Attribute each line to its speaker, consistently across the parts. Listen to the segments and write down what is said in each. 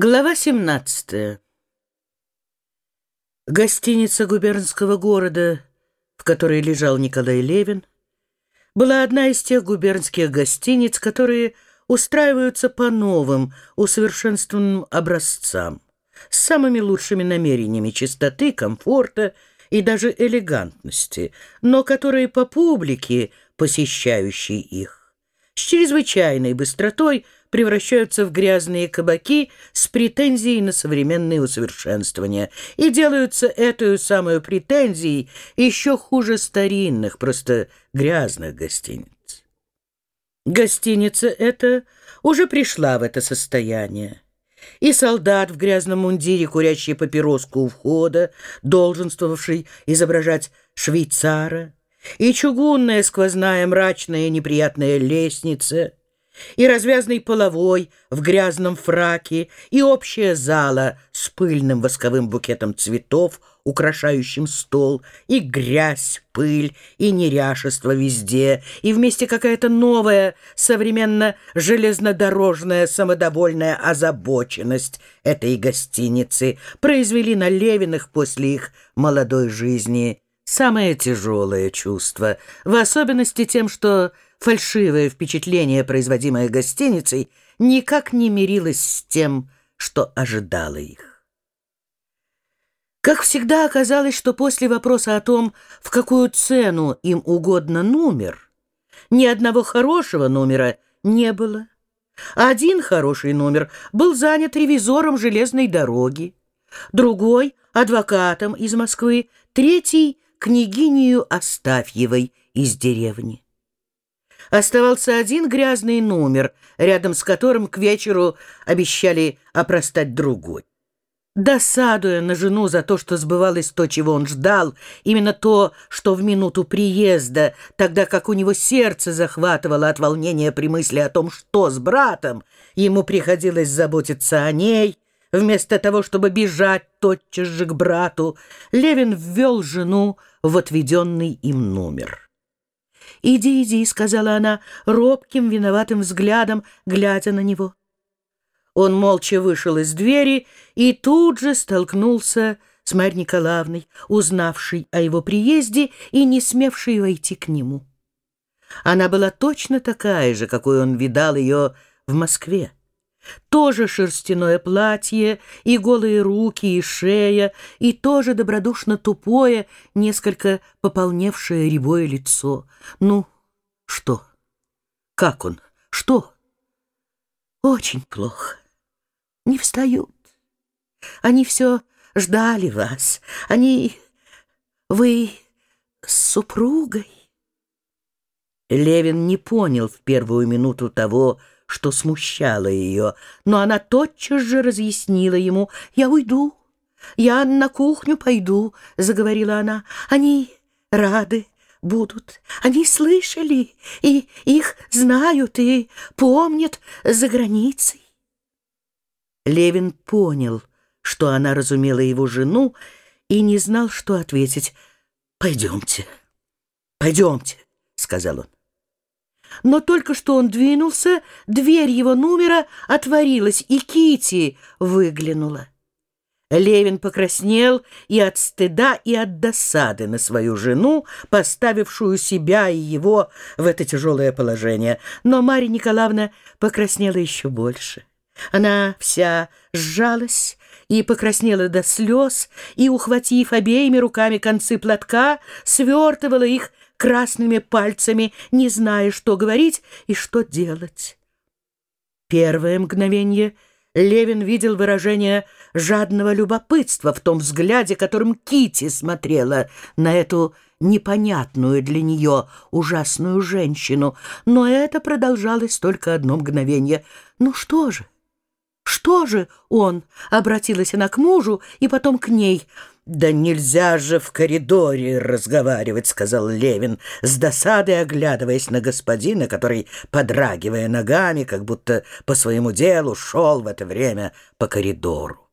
Speaker 1: Глава 17 Гостиница губернского города, в которой лежал Николай Левин, была одна из тех губернских гостиниц, которые устраиваются по новым, усовершенствованным образцам, с самыми лучшими намерениями чистоты, комфорта и даже элегантности, но которые по публике, посещающей их, с чрезвычайной быстротой – превращаются в грязные кабаки с претензией на современные усовершенствования и делаются эту самую претензией еще хуже старинных, просто грязных гостиниц. Гостиница эта уже пришла в это состояние. И солдат в грязном мундире, курящий папироску у входа, долженствовавший изображать швейцара, и чугунная сквозная мрачная неприятная лестница — и развязный половой в грязном фраке, и общая зала с пыльным восковым букетом цветов, украшающим стол, и грязь, пыль, и неряшество везде, и вместе какая-то новая, современно железнодорожная самодовольная озабоченность этой гостиницы произвели на Левиных после их молодой жизни самое тяжелое чувство, в особенности тем, что фальшивое впечатление, производимое гостиницей, никак не мирилось с тем, что ожидало их. Как всегда оказалось, что после вопроса о том, в какую цену им угодно номер, ни одного хорошего номера не было. Один хороший номер был занят ревизором железной дороги, другой — адвокатом из Москвы, третий — княгинею Астафьевой из деревни. Оставался один грязный номер, рядом с которым к вечеру обещали опростать другой. Досадуя на жену за то, что сбывалось то, чего он ждал, именно то, что в минуту приезда, тогда как у него сердце захватывало от волнения при мысли о том, что с братом, ему приходилось заботиться о ней, вместо того, чтобы бежать тотчас же к брату, Левин ввел жену в отведенный им номер. «Иди, иди», — сказала она, робким, виноватым взглядом, глядя на него. Он молча вышел из двери и тут же столкнулся с Марьей Николаевной, узнавшей о его приезде и не смевшей войти к нему. Она была точно такая же, какой он видал ее в Москве. Тоже шерстяное платье, и голые руки, и шея, и тоже добродушно тупое, несколько пополневшее рябое лицо. Ну, что? Как он? Что? Очень плохо. Не встают. Они все ждали вас. Они... Вы с супругой? Левин не понял в первую минуту того, что смущало ее, но она тотчас же разъяснила ему. «Я уйду, я на кухню пойду», — заговорила она. «Они рады будут, они слышали, и их знают и помнят за границей». Левин понял, что она разумела его жену, и не знал, что ответить. «Пойдемте, пойдемте», — сказал он. Но только что он двинулся, дверь его номера отворилась, и Кити выглянула. Левин покраснел и от стыда, и от досады на свою жену, поставившую себя и его в это тяжелое положение. Но Марья Николаевна покраснела еще больше. Она вся сжалась и покраснела до слез, и, ухватив обеими руками концы платка, свертывала их красными пальцами, не зная, что говорить и что делать. Первое мгновение Левин видел выражение жадного любопытства в том взгляде, которым Кити смотрела на эту непонятную для нее ужасную женщину, но это продолжалось только одно мгновение. «Ну что же? Что же он?» — обратилась она к мужу и потом к ней — «Да нельзя же в коридоре разговаривать», — сказал Левин, с досадой оглядываясь на господина, который, подрагивая ногами, как будто по своему делу, шел в это время по коридору.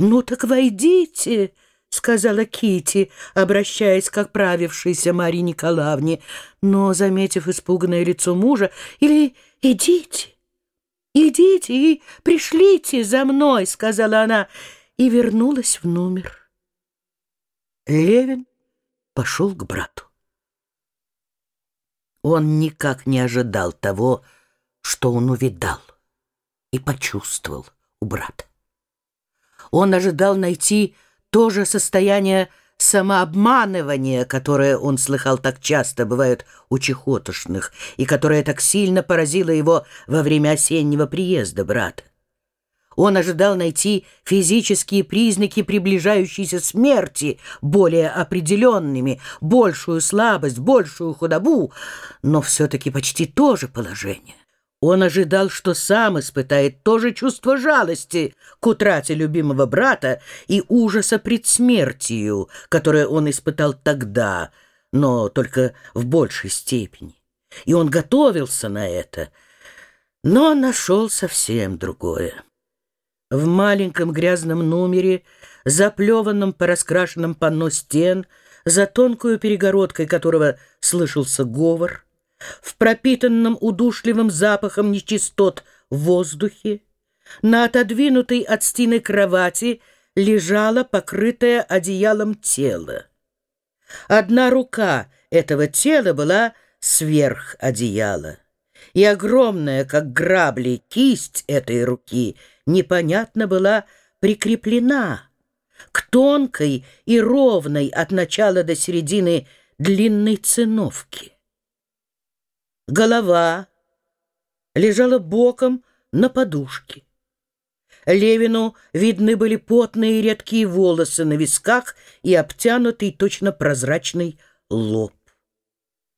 Speaker 1: «Ну так войдите», — сказала Кити, обращаясь к оправившейся Марье Николаевне, но, заметив испуганное лицо мужа, «или идите». «Идите и пришлите за мной», — сказала она, и вернулась в номер. Левин пошел к брату. Он никак не ожидал того, что он увидал и почувствовал у брата. Он ожидал найти то же состояние самообманывания, которое он слыхал так часто, бывает у чехотошных, и которое так сильно поразило его во время осеннего приезда брата. Он ожидал найти физические признаки приближающейся смерти, более определенными, большую слабость, большую худобу, но все-таки почти то же положение. Он ожидал, что сам испытает то же чувство жалости к утрате любимого брата и ужаса пред смертью, которое он испытал тогда, но только в большей степени. И он готовился на это, но нашел совсем другое. В маленьком грязном номере, заплеванном по раскрашенном панно стен, за тонкую перегородкой которого слышался говор, в пропитанном удушливым запахом нечистот воздухе, на отодвинутой от стены кровати лежало покрытое одеялом тело. Одна рука этого тела была сверх одеяла, и огромная, как грабли, кисть этой руки непонятно была прикреплена к тонкой и ровной от начала до середины длинной циновке. Голова лежала боком на подушке. Левину видны были потные редкие волосы на висках и обтянутый точно прозрачный лоб.